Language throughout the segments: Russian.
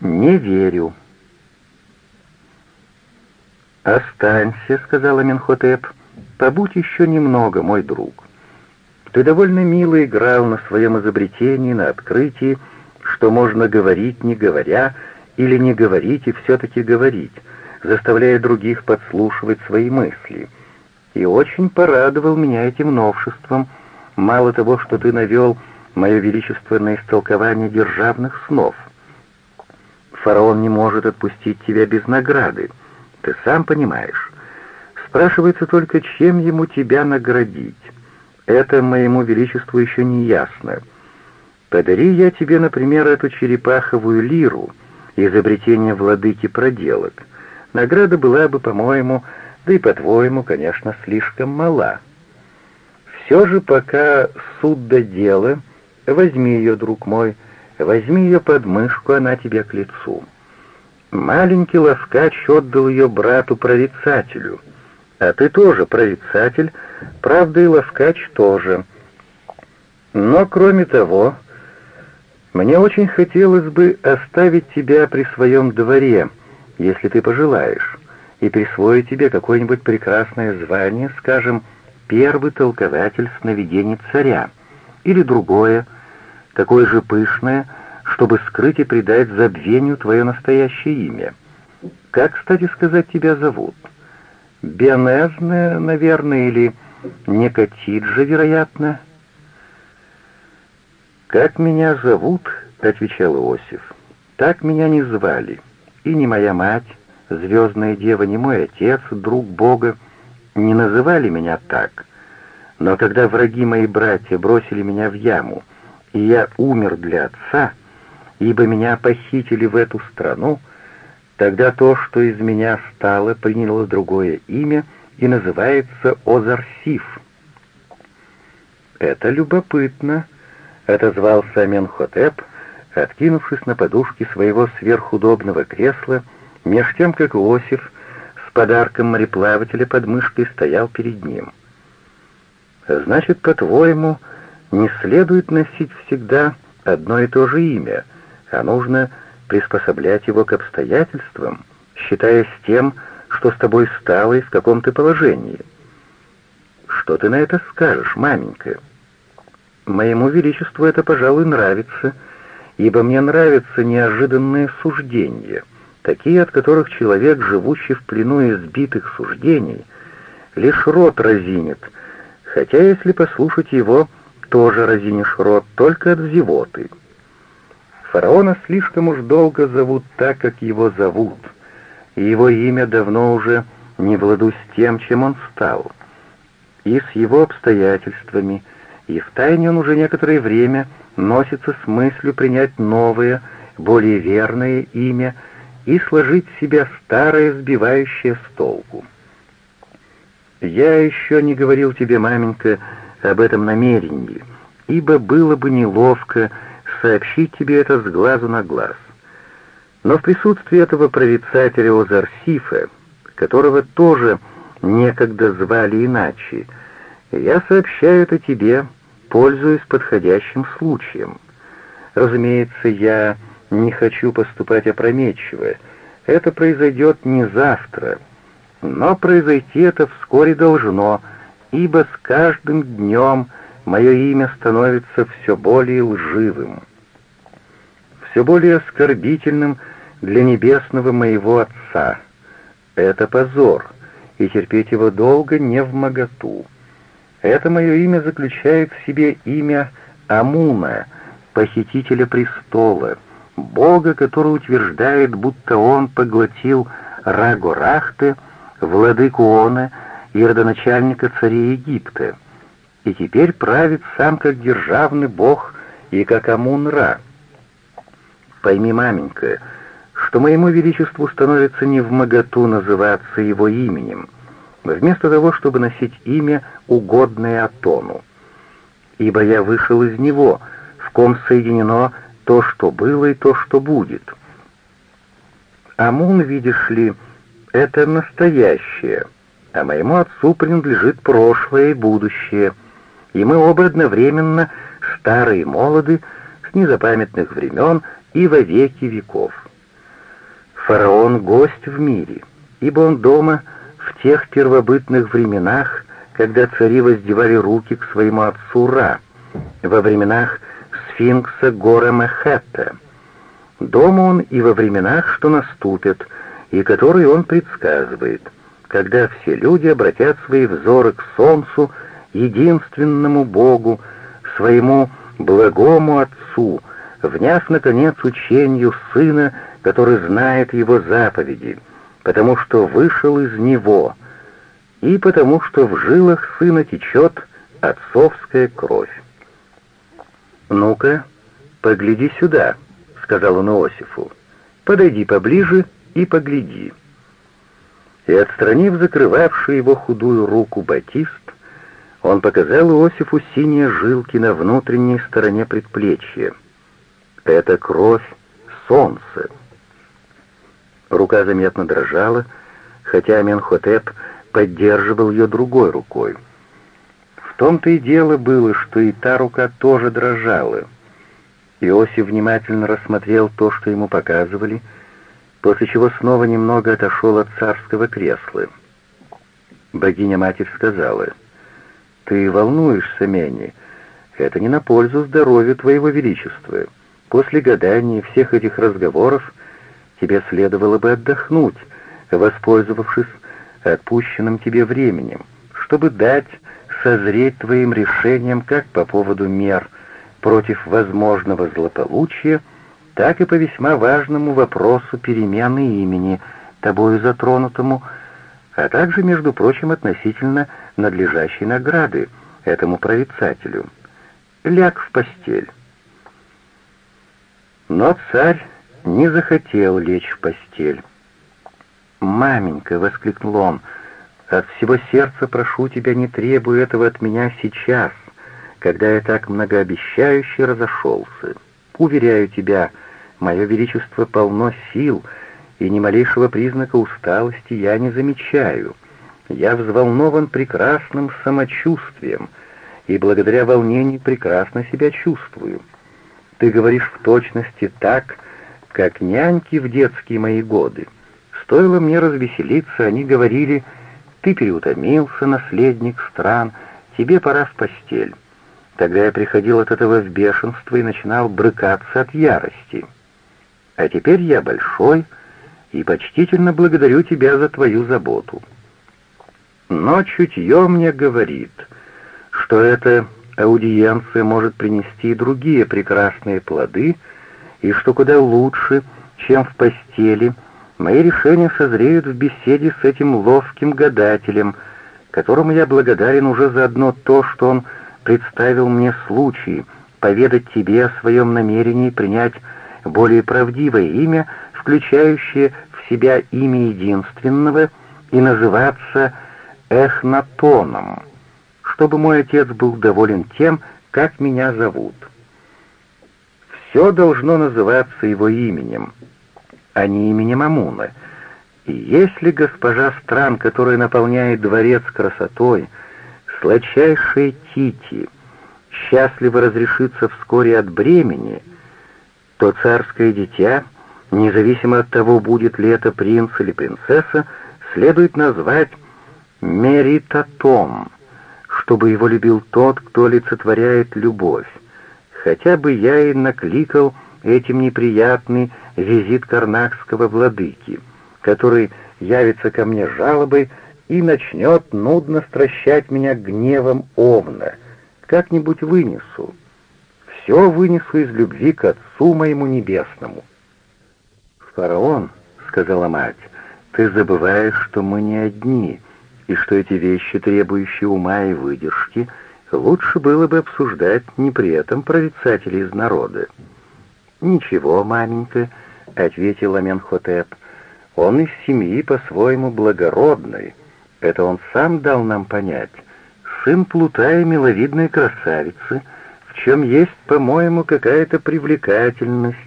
Не верю. «Останься», — сказала Менхотеп, — «побудь еще немного, мой друг. Ты довольно мило играл на своем изобретении, на открытии, что можно говорить, не говоря, или не говорить и все-таки говорить, заставляя других подслушивать свои мысли. И очень порадовал меня этим новшеством. Мало того, что ты навел мое величественное истолкование державных снов. Фараон не может отпустить тебя без награды, ты сам понимаешь. Спрашивается только, чем ему тебя наградить. Это моему величеству еще не ясно. Подари я тебе, например, эту черепаховую лиру, изобретение владыки проделок. Награда была бы, по-моему, да и по-твоему, конечно, слишком мала. Все же пока суд до дела, возьми ее, друг мой, возьми ее под мышку, она тебе к лицу. Маленький ловкач отдал ее брату-прорицателю, а ты тоже прорицатель, правда и ловкач тоже. Но кроме того, мне очень хотелось бы оставить тебя при своем дворе, если ты пожелаешь, и присвоить тебе какое-нибудь прекрасное звание, скажем, первый толкователь сновидений царя, или другое, такое же пышное, чтобы скрыть и придать забвению твое настоящее имя. Как, кстати сказать, тебя зовут? Бионезне, наверное, или Некотиджа, вероятно?» «Как меня зовут?» — отвечал Иосиф. «Так меня не звали, и ни моя мать, звездная дева, ни мой отец, друг Бога, не называли меня так. Но когда враги мои братья бросили меня в яму, и я умер для отца, ибо меня похитили в эту страну, тогда то, что из меня стало, приняло другое имя и называется Озарсиф. «Это любопытно», — отозвался Аменхотеп, откинувшись на подушке своего сверхудобного кресла, меж тем, как Иосиф с подарком мореплавателя под мышкой стоял перед ним. «Значит, по-твоему, не следует носить всегда одно и то же имя — а нужно приспособлять его к обстоятельствам, считаясь тем, что с тобой стало и в каком ты положении. Что ты на это скажешь, маменька? Моему величеству это, пожалуй, нравится, ибо мне нравятся неожиданные суждения, такие, от которых человек, живущий в плену избитых суждений, лишь рот разинет, хотя, если послушать его, тоже разинешь рот, только от зевоты. Фараона слишком уж долго зовут так, как его зовут, и его имя давно уже не в ладу с тем, чем он стал, и с его обстоятельствами, и в тайне он уже некоторое время носится с мыслью принять новое, более верное имя и сложить в себя старое, сбивающее с толку. «Я еще не говорил тебе, маменька, об этом намерении, ибо было бы неловко, сообщить тебе это с глазу на глаз. Но в присутствии этого прорицателя Озарсифа, которого тоже некогда звали иначе, я сообщаю это тебе, пользуясь подходящим случаем. Разумеется, я не хочу поступать опрометчиво. Это произойдет не завтра, но произойти это вскоре должно, ибо с каждым днем мое имя становится все более лживым все более оскорбительным для небесного моего Отца. Это позор, и терпеть его долго не в моготу. Это мое имя заключает в себе имя Амуна, похитителя престола, Бога, который утверждает, будто он поглотил Рагорахте, владыку Она и родоначальника царей Египта, и теперь правит сам как державный бог и как Амун-Ра. Пойми, маменька, что моему величеству становится не в моготу называться его именем, вместо того, чтобы носить имя, угодное Атону. Ибо я вышел из него, в ком соединено то, что было, и то, что будет. Амун, видишь ли, это настоящее, а моему отцу принадлежит прошлое и будущее, и мы оба одновременно старые и молоды, с незапамятных времен — и во веки веков. Фараон — гость в мире, ибо он дома в тех первобытных временах, когда цари воздевали руки к своему отцу Ра, во временах сфинкса Гора Мехетта. Дома он и во временах, что наступят, и которые он предсказывает, когда все люди обратят свои взоры к солнцу, единственному Богу, своему благому Отцу, вняв, наконец, учению Сына, который знает Его заповеди, потому что вышел из Него, и потому что в жилах Сына течет отцовская кровь. «Ну-ка, погляди сюда», — сказал он Иосифу. «Подойди поближе и погляди». И, отстранив закрывавшую его худую руку батист, он показал Иосифу синие жилки на внутренней стороне предплечья. Это кровь солнца. Рука заметно дрожала, хотя Менхотеп поддерживал ее другой рукой. В том-то и дело было, что и та рука тоже дрожала. Иосиф внимательно рассмотрел то, что ему показывали, после чего снова немного отошел от царского кресла. Богиня-матерь сказала, «Ты волнуешься, Мени, это не на пользу здоровью твоего величества. После гадания всех этих разговоров тебе следовало бы отдохнуть, воспользовавшись отпущенным тебе временем, чтобы дать созреть твоим решением как по поводу мер против возможного злополучия, так и по весьма важному вопросу перемены имени, тобою затронутому, а также, между прочим, относительно надлежащей награды этому прорицателю. Ляг в постель. Но царь не захотел лечь в постель. «Маменька!» — воскликнул он — от всего сердца прошу тебя, не требуй этого от меня сейчас, когда я так многообещающе разошелся. Уверяю тебя, мое величество полно сил, и ни малейшего признака усталости я не замечаю. Я взволнован прекрасным самочувствием, и благодаря волнению прекрасно себя чувствую. Ты говоришь в точности так, как няньки в детские мои годы. Стоило мне развеселиться, они говорили ты переутомился, наследник стран, тебе пора в постель. Тогда я приходил от этого в бешенство и начинал брыкаться от ярости. А теперь я большой и почтительно благодарю тебя за твою заботу. Но чутье мне говорит, что эта аудиенция может принести и другие прекрасные плоды, и что куда лучше, чем в постели — Мои решения созреют в беседе с этим ловким гадателем, которому я благодарен уже за одно то, что он представил мне случай поведать тебе о своем намерении принять более правдивое имя, включающее в себя имя единственного, и называться Эхнатоном, чтобы мой отец был доволен тем, как меня зовут. Все должно называться его именем — а не именем Амуна. И если госпожа стран, которая наполняет дворец красотой, сладчайшая Тити, счастливо разрешится вскоре от бремени, то царское дитя, независимо от того, будет ли это принц или принцесса, следует назвать Меритатом, чтобы его любил тот, кто олицетворяет любовь. Хотя бы я и накликал этим неприятный визит карнакского владыки, который явится ко мне жалобой и начнет нудно стращать меня гневом овна. Как-нибудь вынесу. Все вынесу из любви к Отцу моему Небесному. «Фараон», — сказала мать, — «ты забываешь, что мы не одни, и что эти вещи, требующие ума и выдержки, лучше было бы обсуждать не при этом прорицателей из народа». «Ничего, маменька», — ответил Аменхотеп, — «он из семьи по-своему благородный. Это он сам дал нам понять. Сын плута и миловидной красавицы, в чем есть, по-моему, какая-то привлекательность,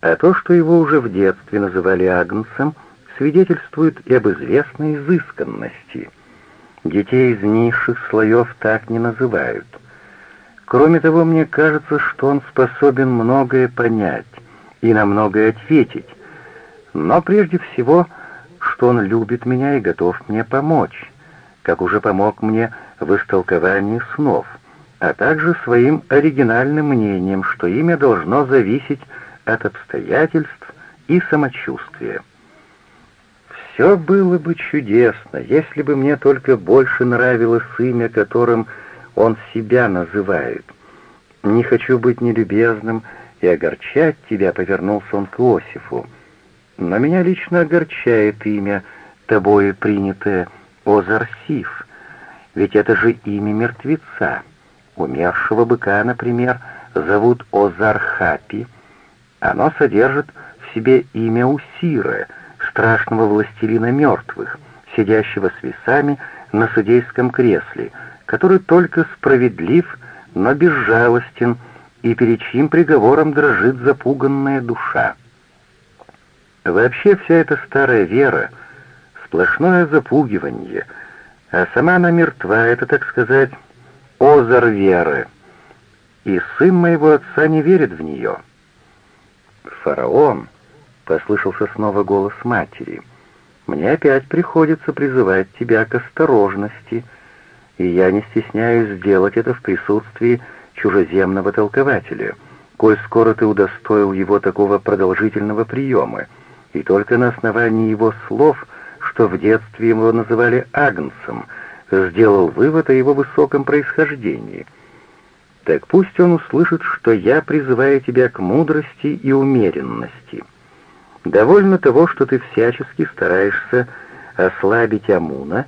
а то, что его уже в детстве называли Агнцем, свидетельствует и об известной изысканности. Детей из низших слоев так не называют». Кроме того, мне кажется, что он способен многое понять и на многое ответить. но прежде всего, что он любит меня и готов мне помочь, как уже помог мне в истолковании снов, а также своим оригинальным мнением, что имя должно зависеть от обстоятельств и самочувствия. Все было бы чудесно, если бы мне только больше нравилось имя, которым он себя называет. Не хочу быть нелюбезным и огорчать тебя, повернулся он к Иосифу. Но меня лично огорчает имя, тобой принятое Озарсив, ведь это же имя мертвеца. Умершего быка, например, зовут Озархапи. Оно содержит в себе имя Усира, страшного властелина мертвых, сидящего с весами на судейском кресле, который только справедлив, но безжалостен, и перед чьим приговором дрожит запуганная душа. Вообще вся эта старая вера — сплошное запугивание, а сама она мертва, это, так сказать, озор веры. И сын моего отца не верит в нее. «Фараон!» — послышался снова голос матери. «Мне опять приходится призывать тебя к осторожности, и я не стесняюсь сделать это в присутствии чужеземного толкователя, коль скоро ты удостоил его такого продолжительного приема, и только на основании его слов, что в детстве его называли Агнцем, сделал вывод о его высоком происхождении. Так пусть он услышит, что я призываю тебя к мудрости и умеренности. Довольно того, что ты всячески стараешься ослабить Амуна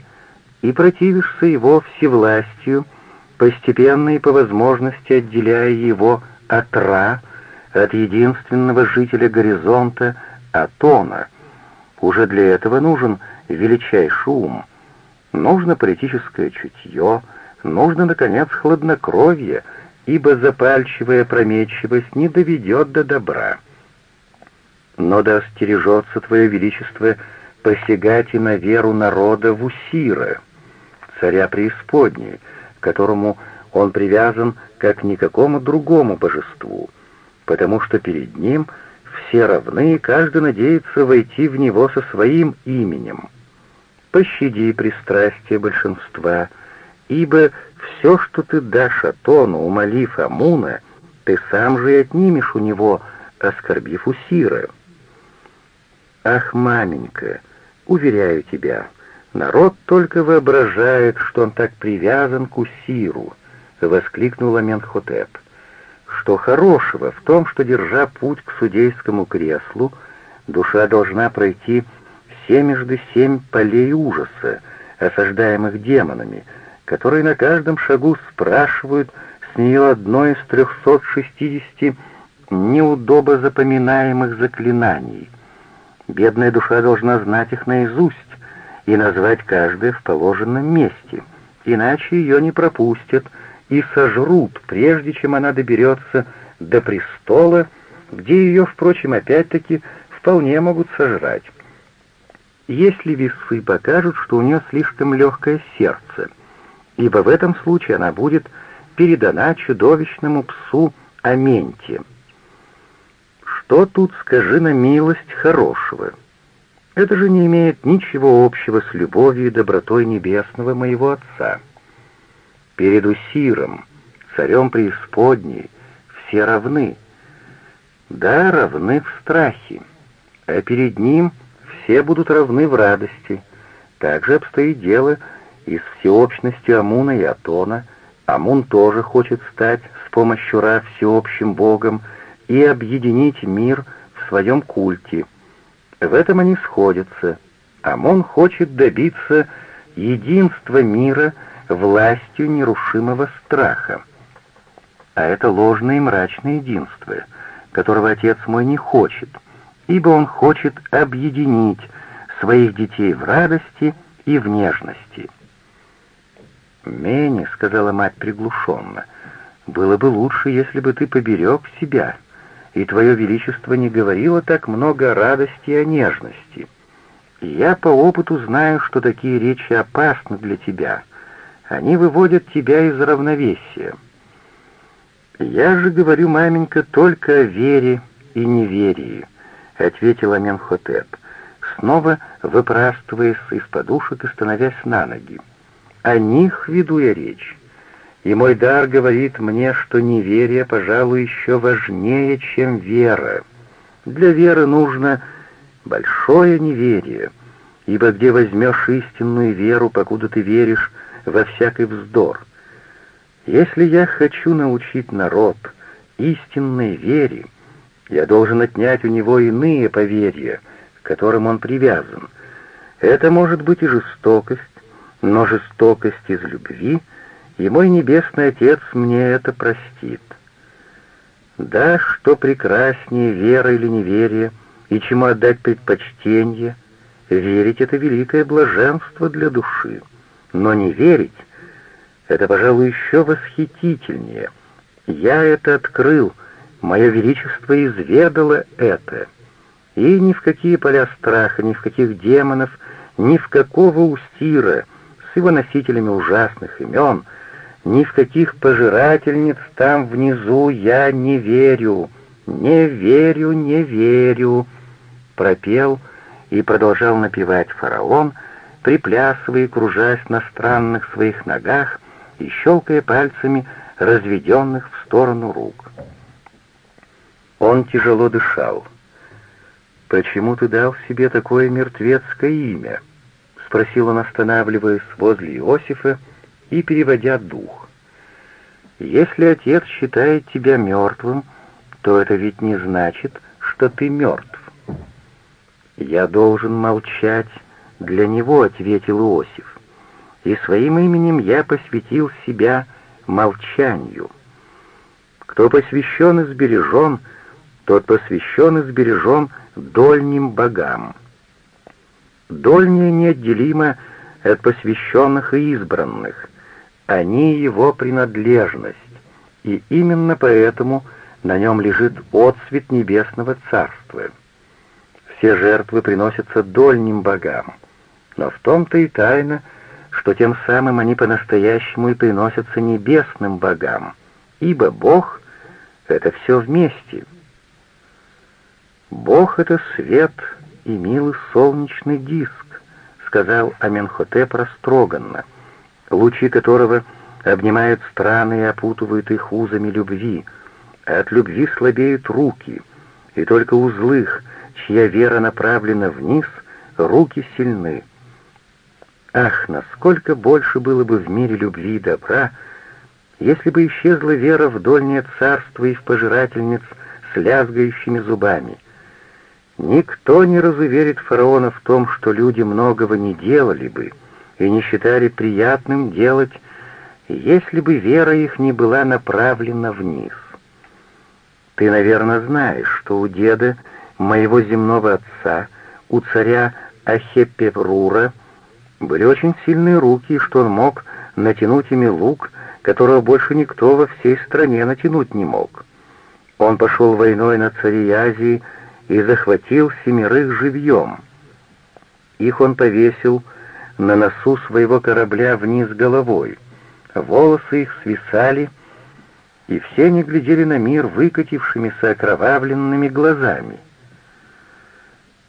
и противишься его всевластию, постепенно и по возможности отделяя его от Ра, от единственного жителя горизонта, Атона. Уже для этого нужен величайший ум, нужно политическое чутье, нужно, наконец, хладнокровие, ибо запальчивая прометчивость не доведет до добра. Но да стережется Твое Величество посягать и на веру народа в Усира, царя преисподней, к которому он привязан как ни к какому другому божеству, потому что перед ним все равны, и каждый надеется войти в него со своим именем. Пощади пристрастие большинства, ибо все, что ты дашь Атону, умолив Амуна, ты сам же и отнимешь у него, оскорбив Усира. Ах, маменька, уверяю тебя, «Народ только воображает, что он так привязан к Усиру», — воскликнул Аменхотеп. «Что хорошего в том, что, держа путь к судейскому креслу, душа должна пройти семежды семь полей ужаса, осаждаемых демонами, которые на каждом шагу спрашивают с нее одно из трехсот шестидесяти неудобо запоминаемых заклинаний. Бедная душа должна знать их наизусть, и назвать каждое в положенном месте, иначе ее не пропустят и сожрут, прежде чем она доберется до престола, где ее, впрочем, опять-таки вполне могут сожрать. Если весы покажут, что у нее слишком легкое сердце, ибо в этом случае она будет передана чудовищному псу Аменте. Что тут, скажи на милость, хорошего?» Это же не имеет ничего общего с любовью и добротой небесного моего Отца. Перед Усиром, царем преисподней, все равны. Да, равны в страхе, а перед ним все будут равны в радости. Так же обстоит дело и с всеобщностью Амуна и Атона. Амун тоже хочет стать с помощью Ра всеобщим богом и объединить мир в своем культе — в этом они сходятся. Амон хочет добиться единства мира властью нерушимого страха. А это ложное и мрачное единство, которого отец мой не хочет, ибо он хочет объединить своих детей в радости и в нежности. «Мени», — сказала мать приглушенно, — «было бы лучше, если бы ты поберег себя» и Твое Величество не говорило так много о радости и о нежности. я по опыту знаю, что такие речи опасны для тебя. Они выводят тебя из равновесия. Я же говорю, маменька, только о вере и неверии, — ответил Аменхотеп. снова выпрастываясь из подушек и становясь на ноги. О них веду я речь. И мой дар говорит мне, что неверие, пожалуй, еще важнее, чем вера. Для веры нужно большое неверие, ибо где возьмешь истинную веру, покуда ты веришь во всякий вздор? Если я хочу научить народ истинной вере, я должен отнять у него иные поверья, к которым он привязан. Это может быть и жестокость, но жестокость из любви, и мой небесный Отец мне это простит. Да, что прекраснее вера или неверие, и чему отдать предпочтение, верить — это великое блаженство для души, но не верить — это, пожалуй, еще восхитительнее. Я это открыл, мое величество изведало это, и ни в какие поля страха, ни в каких демонов, ни в какого устира с его носителями ужасных имен — ни в каких пожирательниц там внизу я не верю, не верю, не верю, пропел и продолжал напевать фараон, приплясывая и кружась на странных своих ногах и щелкая пальцами разведенных в сторону рук. Он тяжело дышал. «Почему ты дал себе такое мертвецкое имя?» — спросил он, останавливаясь возле Иосифа, — и переводя дух. «Если отец считает тебя мертвым, то это ведь не значит, что ты мертв». «Я должен молчать для него», — ответил Иосиф, «и своим именем я посвятил себя молчанию. Кто посвящен и сбережен, тот посвящен и сбережен дольним богам. Дольнее неотделимо от посвященных и избранных, они его принадлежность, и именно поэтому на нем лежит отсвет небесного царства. Все жертвы приносятся дольним богам, но в том-то и тайна, что тем самым они по-настоящему и приносятся небесным богам, ибо Бог — это все вместе. «Бог — это свет и милый солнечный диск», — сказал Аменхотеп растроганно — лучи которого обнимают страны и опутывают их узами любви, а от любви слабеют руки, и только у злых, чья вера направлена вниз, руки сильны. Ах, насколько больше было бы в мире любви и добра, если бы исчезла вера в дольнее царство и в пожирательниц с лязгающими зубами. Никто не разуверит фараона в том, что люди многого не делали бы, и не считали приятным делать, если бы вера их не была направлена вниз. Ты, наверное, знаешь, что у деда, моего земного отца, у царя Ахепеврура, были очень сильные руки, и что он мог натянуть ими лук, которого больше никто во всей стране натянуть не мог. Он пошел войной на царей Азии и захватил семерых живьем. Их он повесил на носу своего корабля вниз головой. Волосы их свисали, и все они глядели на мир выкатившимися окровавленными глазами.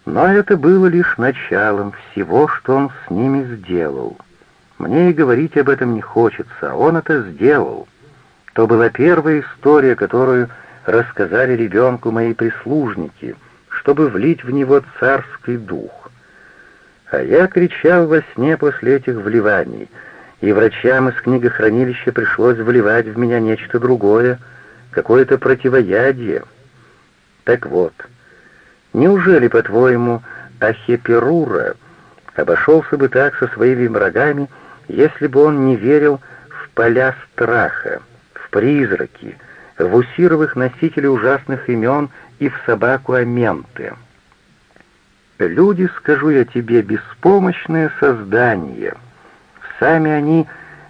Но это было лишь началом всего, что он с ними сделал. Мне и говорить об этом не хочется, а он это сделал. То была первая история, которую рассказали ребенку мои прислужники, чтобы влить в него царский дух. А я кричал во сне после этих вливаний, и врачам из книгохранилища пришлось вливать в меня нечто другое, какое-то противоядие. Так вот, неужели, по-твоему, Ахеперура обошелся бы так со своими врагами, если бы он не верил в поля страха, в призраки, в усировых носителей ужасных имен и в собаку Аменты?» Люди, скажу я тебе, беспомощные создания. Сами они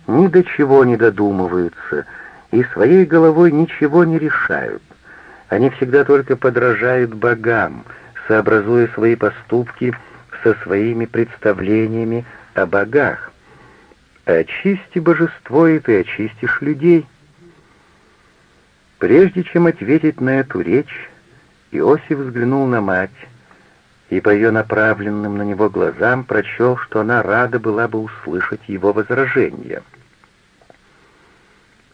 ни до чего не додумываются и своей головой ничего не решают. Они всегда только подражают богам, сообразуя свои поступки со своими представлениями о богах. Очисти божество, и ты очистишь людей. Прежде чем ответить на эту речь, Иосиф взглянул на мать, и по ее направленным на него глазам прочел, что она рада была бы услышать его возражение.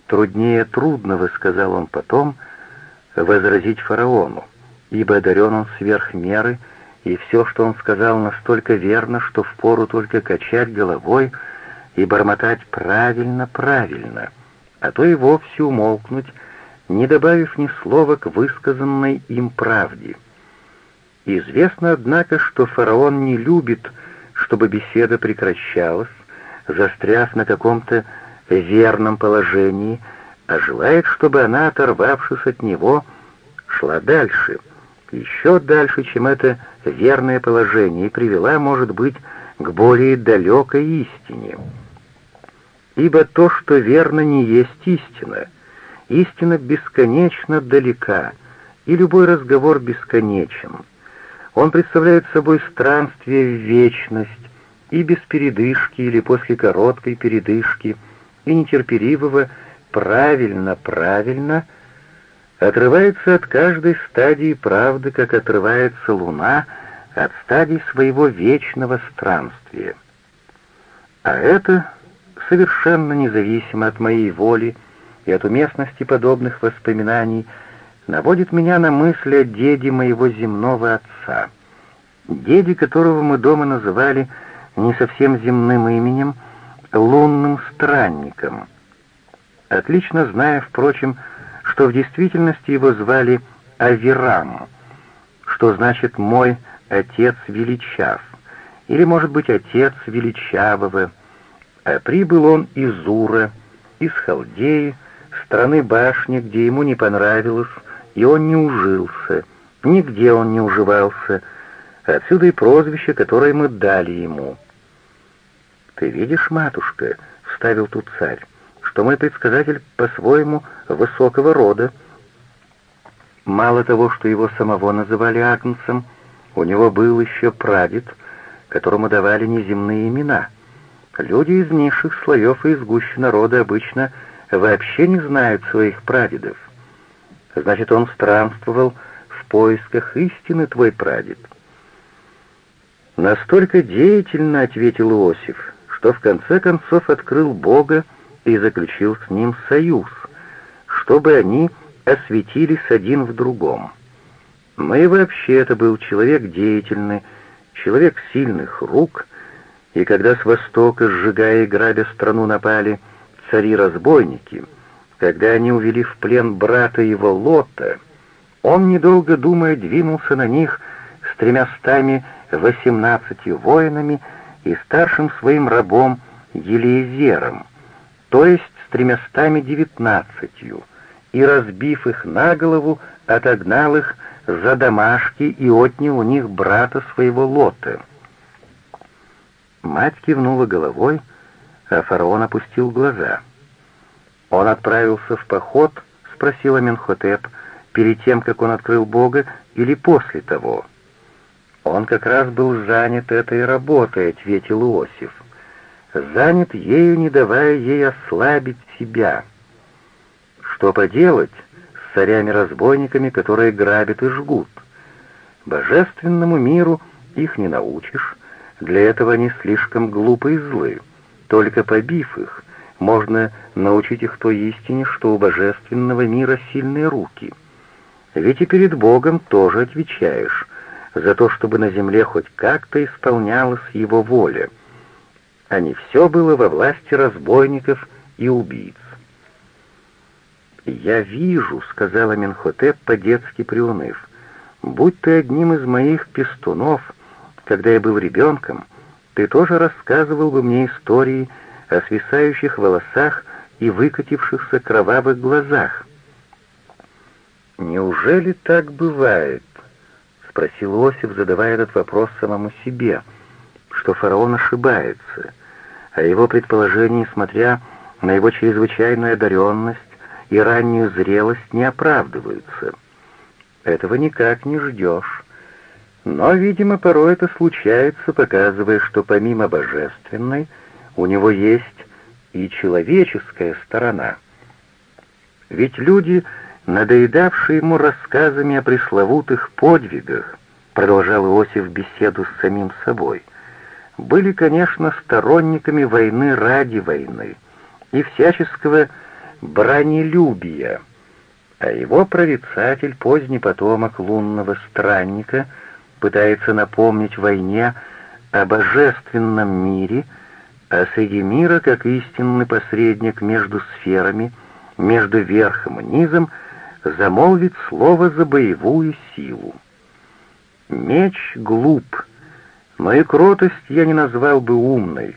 «Труднее трудного», — сказал он потом, — «возразить фараону, ибо одарен он сверх меры, и все, что он сказал, настолько верно, что впору только качать головой и бормотать правильно, правильно, а то и вовсе умолкнуть, не добавив ни слова к высказанной им правде». Известно, однако, что фараон не любит, чтобы беседа прекращалась, застряв на каком-то верном положении, а желает, чтобы она, оторвавшись от него, шла дальше, еще дальше, чем это верное положение, и привела, может быть, к более далекой истине. Ибо то, что верно, не есть истина. Истина бесконечно далека, и любой разговор бесконечен. Он представляет собой странствие в вечность, и без передышки или после короткой передышки, и нетерпеливого «правильно-правильно» отрывается от каждой стадии правды, как отрывается луна от стадий своего вечного странствия. А это совершенно независимо от моей воли и от уместности подобных воспоминаний — наводит меня на мысли о деде моего земного отца, деде, которого мы дома называли не совсем земным именем, лунным странником, отлично зная, впрочем, что в действительности его звали Авирам, что значит «мой отец величав», или, может быть, отец величавого, а прибыл он из Ура, из Халдеи, страны башни, где ему не понравилось, и он не ужился, нигде он не уживался, отсюда и прозвище, которое мы дали ему. «Ты видишь, матушка», — вставил тут царь, — «что мой предсказатель по-своему высокого рода. Мало того, что его самого называли Агнцем, у него был еще прадед, которому давали неземные имена. Люди из низших слоев и из гущи народа обычно вообще не знают своих прадедов. Значит, он странствовал в поисках истины, твой прадед. Настолько деятельно ответил Иосиф, что в конце концов открыл Бога и заключил с ним союз, чтобы они осветились один в другом. Но и вообще это был человек деятельный, человек сильных рук, и когда с востока, сжигая и грабя страну, напали цари-разбойники — когда они увели в плен брата его Лота, он, недолго думая, двинулся на них с тремястами восемнадцатью воинами и старшим своим рабом Елиезером, то есть с тремястами девятнадцатью, и, разбив их на голову, отогнал их за домашки и отнял у них брата своего Лота. Мать кивнула головой, а фараон опустил глаза — «Он отправился в поход?» — спросила Менхотеп, перед тем, как он открыл Бога, или после того? «Он как раз был занят этой работой», — ответил Иосиф. «Занят ею, не давая ей ослабить себя. Что поделать с царями-разбойниками, которые грабят и жгут? Божественному миру их не научишь, для этого они слишком глупы и злы. Только побив их, можно научить их той истине, что у божественного мира сильные руки. Ведь и перед Богом тоже отвечаешь за то, чтобы на земле хоть как-то исполнялась его воля, а не все было во власти разбойников и убийц. «Я вижу», — сказала Менхотеп, по-детски приуныв, — «будь ты одним из моих пестунов, когда я был ребенком, ты тоже рассказывал бы мне истории о свисающих волосах и выкатившихся кровавых глазах. «Неужели так бывает?» — спросил Осип, задавая этот вопрос самому себе, что фараон ошибается, а его предположения, смотря на его чрезвычайную одаренность и раннюю зрелость, не оправдываются. Этого никак не ждешь. Но, видимо, порой это случается, показывая, что помимо божественной — у него есть и человеческая сторона. Ведь люди, надоедавшие ему рассказами о пресловутых подвигах, продолжал Иосиф беседу с самим собой, были, конечно, сторонниками войны ради войны и всяческого бранелюбия, а его прорицатель, поздний потомок лунного странника, пытается напомнить войне о божественном мире, а среди мира, как истинный посредник между сферами, между верхом и низом, замолвит слово за боевую силу. Меч глуп, и кротость я не назвал бы умной.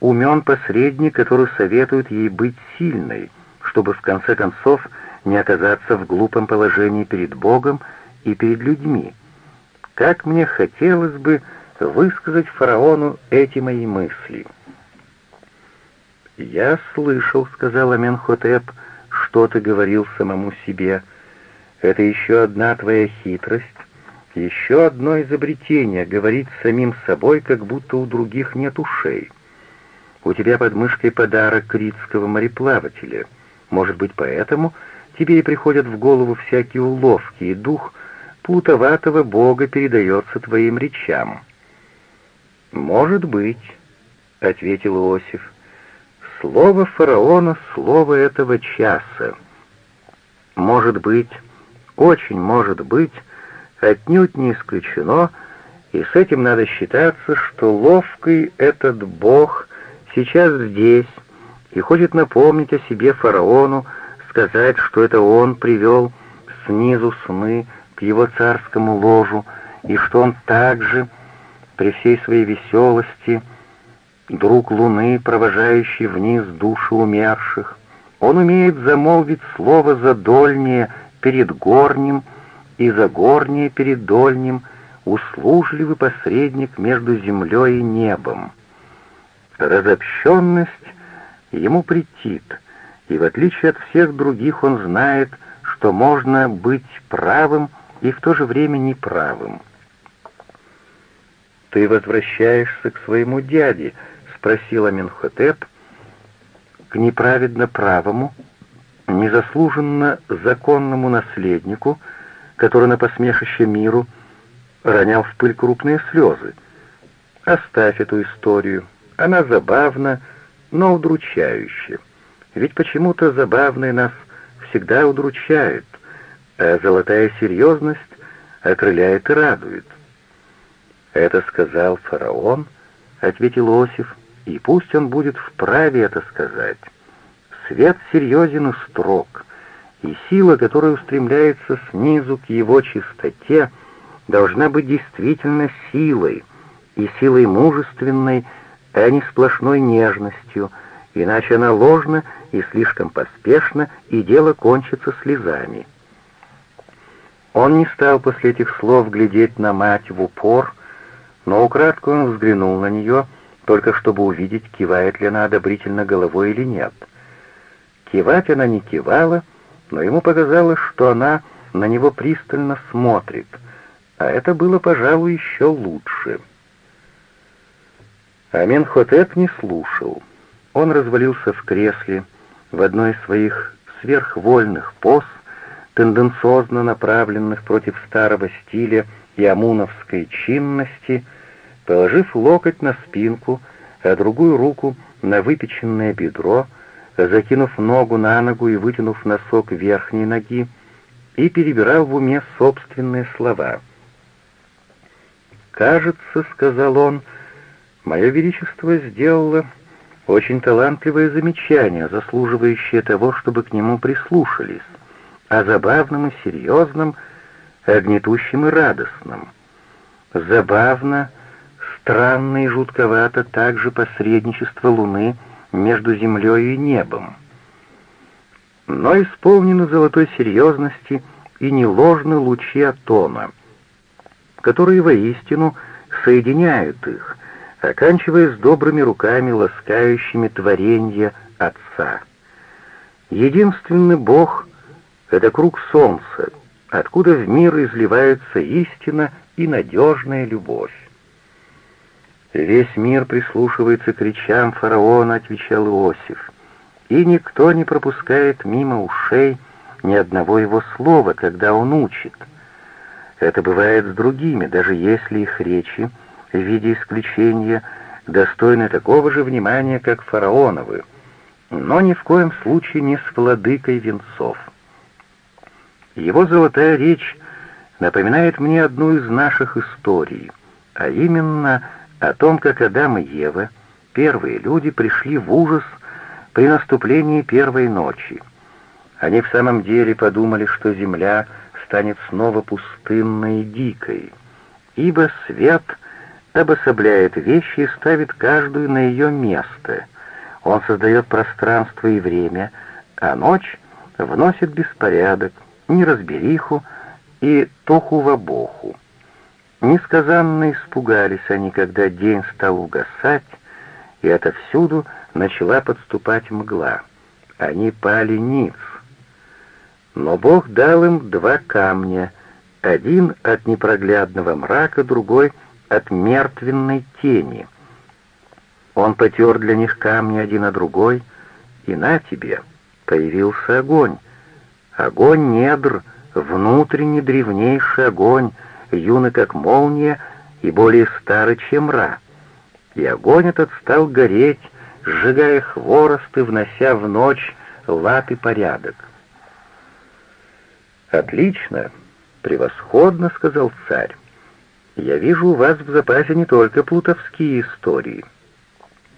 Умен посредник, который советует ей быть сильной, чтобы в конце концов не оказаться в глупом положении перед Богом и перед людьми. Как мне хотелось бы высказать фараону эти мои мысли. «Я слышал», — сказал Аменхотеп, — «что ты говорил самому себе. Это еще одна твоя хитрость, еще одно изобретение — говорить самим собой, как будто у других нет ушей. У тебя под мышкой подарок критского мореплавателя. Может быть, поэтому тебе и приходят в голову всякие уловки, и дух плутоватого бога передается твоим речам». «Может быть», — ответил Иосиф. «Слово фараона — слово этого часа. Может быть, очень может быть, отнюдь не исключено, и с этим надо считаться, что ловкий этот бог сейчас здесь и хочет напомнить о себе фараону, сказать, что это он привел снизу сны к его царскому ложу, и что он также при всей своей веселости, друг луны, провожающий вниз души умерших. Он умеет замолвить слово задольнее перед горним и загорнее перед дольним, услужливый посредник между землей и небом. Разобщенность ему претит, и в отличие от всех других он знает, что можно быть правым и в то же время неправым. «Ты возвращаешься к своему дяде?» — спросила Менхотеп. «К неправедно правому, незаслуженно законному наследнику, который на посмешище миру ронял в пыль крупные слезы. Оставь эту историю. Она забавна, но удручающая. Ведь почему-то забавное нас всегда удручает, а золотая серьезность окрыляет и радует. «Это сказал фараон», — ответил Осиф, — «и пусть он будет вправе это сказать. Свет серьезен и строг, и сила, которая устремляется снизу к его чистоте, должна быть действительно силой, и силой мужественной, а не сплошной нежностью, иначе она ложна и слишком поспешна, и дело кончится слезами». Он не стал после этих слов глядеть на мать в упор, — но украдкой он взглянул на нее, только чтобы увидеть, кивает ли она одобрительно головой или нет. Кивать она не кивала, но ему показалось, что она на него пристально смотрит, а это было, пожалуй, еще лучше. Аменхотеп не слушал. Он развалился в кресле в одной из своих сверхвольных поз, тенденциозно направленных против старого стиля и амуновской чинности, положив локоть на спинку, а другую руку на выпеченное бедро, закинув ногу на ногу и вытянув носок верхней ноги, и перебирал в уме собственные слова. «Кажется, — сказал он, — мое величество сделало очень талантливое замечание, заслуживающее того, чтобы к нему прислушались, о забавном и серьезном, о и радостном. Забавно — Странно и жутковато также посредничество Луны между Землей и небом. Но исполнены золотой серьезности и не ложны лучи атома, которые воистину соединяют их, оканчиваясь добрыми руками, ласкающими творенье Отца. Единственный Бог — это круг Солнца, откуда в мир изливается истина и надежная любовь. «Весь мир прислушивается к речам фараона», — отвечал Иосиф, «и никто не пропускает мимо ушей ни одного его слова, когда он учит. Это бывает с другими, даже если их речи в виде исключения достойны такого же внимания, как фараоновы, но ни в коем случае не с владыкой венцов. Его золотая речь напоминает мне одну из наших историй, а именно о том, как Адам и Ева, первые люди, пришли в ужас при наступлении первой ночи. Они в самом деле подумали, что земля станет снова пустынной и дикой, ибо свет обособляет вещи и ставит каждую на ее место. Он создает пространство и время, а ночь вносит беспорядок, неразбериху и тоху-вабоху. Несказанно испугались они, когда день стал угасать, и отовсюду начала подступать мгла. Они пали ниц. Но Бог дал им два камня, один от непроглядного мрака, другой от мертвенной тени. Он потер для них камни один на другой, и на тебе появился огонь, Огонь недр, внутренний древнейший огонь, юный как молния и более старый, чем ра. И огонь этот стал гореть, сжигая хворост и внося в ночь лад и порядок. «Отлично, превосходно», — сказал царь. «Я вижу у вас в запасе не только плутовские истории.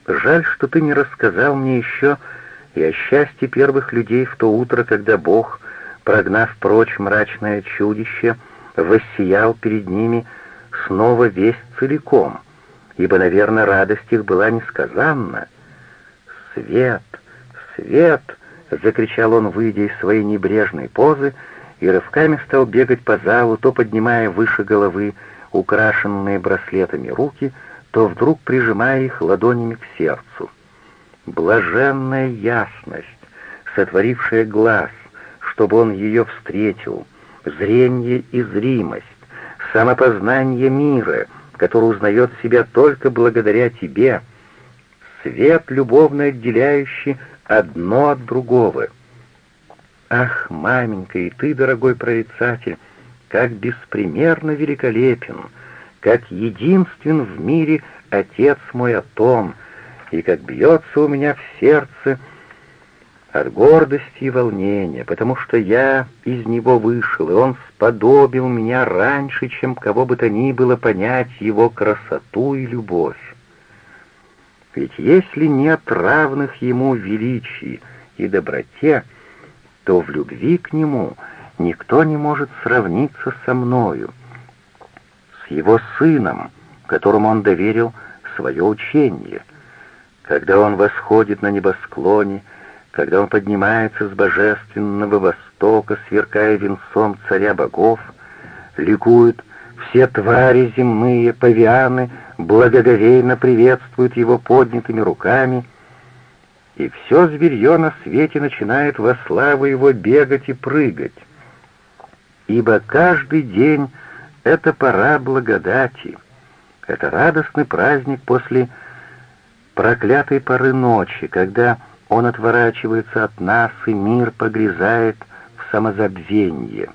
Жаль, что ты не рассказал мне еще и о счастье первых людей в то утро, когда Бог прогнав прочь мрачное чудище, воссиял перед ними снова весь целиком, ибо, наверное, радость их была несказанна. «Свет! Свет!» — закричал он, выйдя из своей небрежной позы, и рывками стал бегать по залу, то поднимая выше головы украшенные браслетами руки, то вдруг прижимая их ладонями к сердцу. Блаженная ясность, сотворившая глаз, чтобы он ее встретил, зрение и зримость, самопознание мира, который узнает себя только благодаря тебе, свет, любовно отделяющий одно от другого. Ах, маменька, и ты, дорогой прорицатель, как беспримерно великолепен, как единствен в мире Отец мой о том, и как бьется у меня в сердце — от гордости и волнения, потому что я из него вышел, и он сподобил меня раньше, чем кого бы то ни было понять его красоту и любовь. Ведь если нет равных ему величии и доброте, то в любви к нему никто не может сравниться со мною, с его сыном, которому он доверил свое учение. Когда он восходит на небосклоне, когда он поднимается с божественного востока, сверкая венцом царя богов, ликуют все твари земные, павианы, благоговейно приветствуют его поднятыми руками, и все зверье на свете начинает во славу его бегать и прыгать. Ибо каждый день — это пора благодати, это радостный праздник после проклятой поры ночи, когда он отворачивается от нас, и мир погрязает в самозабвенье.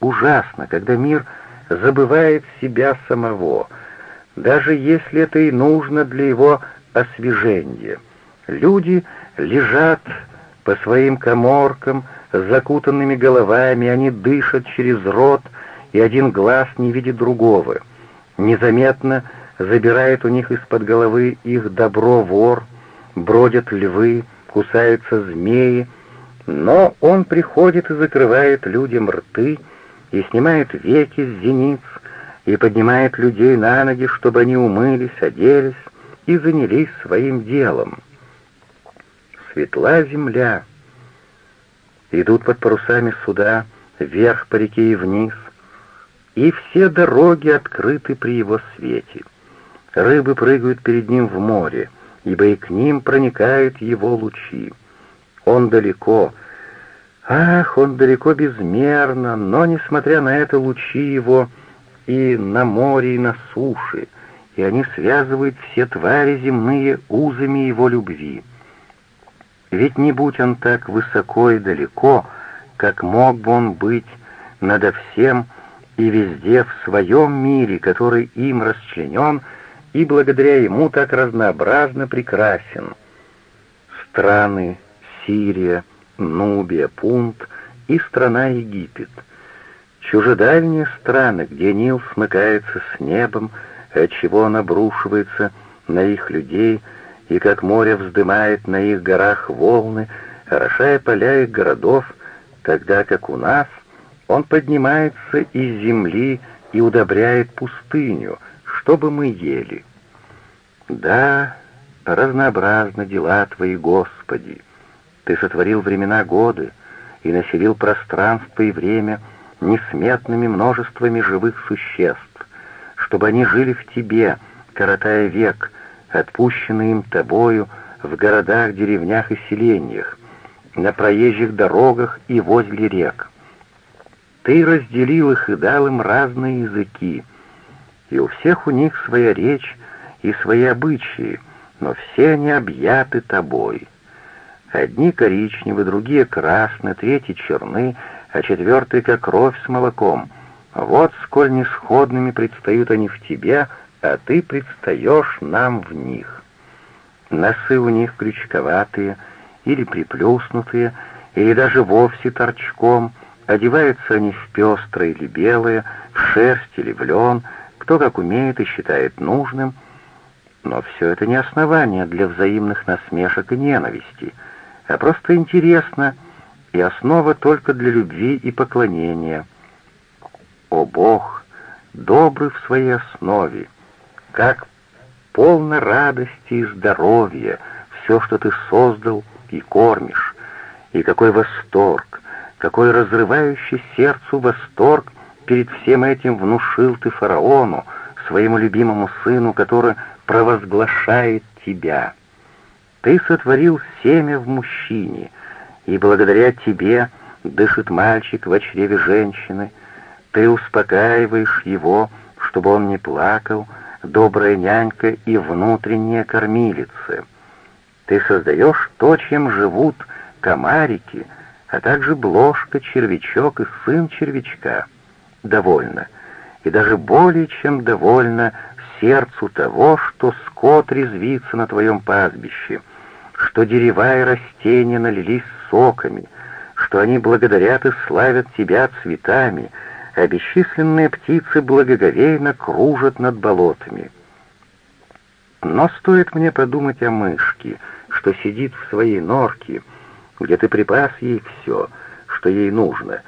Ужасно, когда мир забывает себя самого, даже если это и нужно для его освежения. Люди лежат по своим коморкам, с закутанными головами, они дышат через рот, и один глаз не видит другого. Незаметно забирает у них из-под головы их добро вор — бродят львы, кусаются змеи, но он приходит и закрывает людям рты, и снимает веки с зениц, и поднимает людей на ноги, чтобы они умылись, оделись и занялись своим делом. Светла земля. Идут под парусами суда, вверх по реке и вниз, и все дороги открыты при его свете. Рыбы прыгают перед ним в море, ибо и к ним проникают его лучи. Он далеко, ах, он далеко безмерно, но, несмотря на это, лучи его и на море, и на суше, и они связывают все твари земные узами его любви. Ведь не будь он так высоко и далеко, как мог бы он быть надо всем и везде в своем мире, который им расчленен, и благодаря ему так разнообразно прекрасен. Страны Сирия, Нубия, Пунт и страна Египет. Чужедальние страны, где Нил смыкается с небом, отчего он обрушивается на их людей, и как море вздымает на их горах волны, орошая поля их городов, тогда как у нас он поднимается из земли и удобряет пустыню, чтобы мы ели. Да, разнообразны дела Твои, Господи. Ты сотворил времена годы и населил пространство и время несметными множествами живых существ, чтобы они жили в Тебе, коротая век, отпущенный им Тобою в городах, деревнях и селениях, на проезжих дорогах и возле рек. Ты разделил их и дал им разные языки, и у всех у них своя речь и свои обычаи, но все они объяты тобой. Одни коричневые, другие красные, третьи черны, а четвертые как кровь с молоком. Вот сколь несходными предстают они в тебе, а ты предстаешь нам в них. Носы у них крючковатые или приплюснутые, или даже вовсе торчком — Одеваются они в пестрое или белое, в шерсть или в лен, кто как умеет и считает нужным, но все это не основание для взаимных насмешек и ненависти, а просто интересно и основа только для любви и поклонения. О Бог, добрый в своей основе, как полно радости и здоровья все, что ты создал и кормишь, и какой восторг, какой разрывающий сердцу восторг перед всем этим внушил ты фараону, своему любимому сыну, который провозглашает тебя. Ты сотворил семя в мужчине, и благодаря тебе дышит мальчик в чреве женщины. Ты успокаиваешь его, чтобы он не плакал, добрая нянька и внутренняя кормилица. Ты создаешь то, чем живут комарики, а также бложка, червячок и сын червячка. Довольно, и даже более чем довольно сердцу того, что скот резвится на твоем пастбище, что дерева и растения налились соками, что они благодарят и славят тебя цветами, а бесчисленные птицы благоговейно кружат над болотами. Но стоит мне подумать о мышке, что сидит в своей норке, где ты припас ей все, что ей нужно,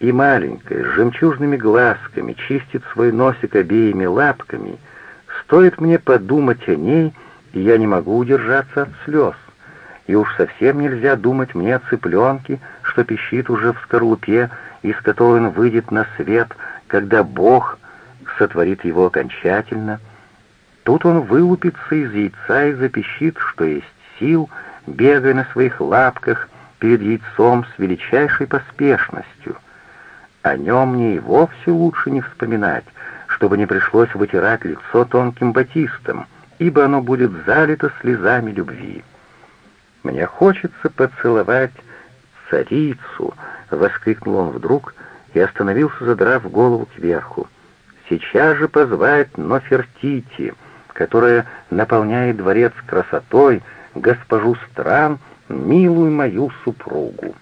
и маленькая, с жемчужными глазками, чистит свой носик обеими лапками, стоит мне подумать о ней, и я не могу удержаться от слез. И уж совсем нельзя думать мне о цыпленке, что пищит уже в скорлупе, из которой он выйдет на свет, когда Бог сотворит его окончательно. Тут он вылупится из яйца и запищит, что есть сил — бегая на своих лапках перед яйцом с величайшей поспешностью. О нем мне и вовсе лучше не вспоминать, чтобы не пришлось вытирать лицо тонким батистом, ибо оно будет залито слезами любви. «Мне хочется поцеловать царицу!» — воскликнул он вдруг и остановился, задрав голову кверху. «Сейчас же позвать Нофертити, которая наполняет дворец красотой, — госпожу стран, милую мою супругу.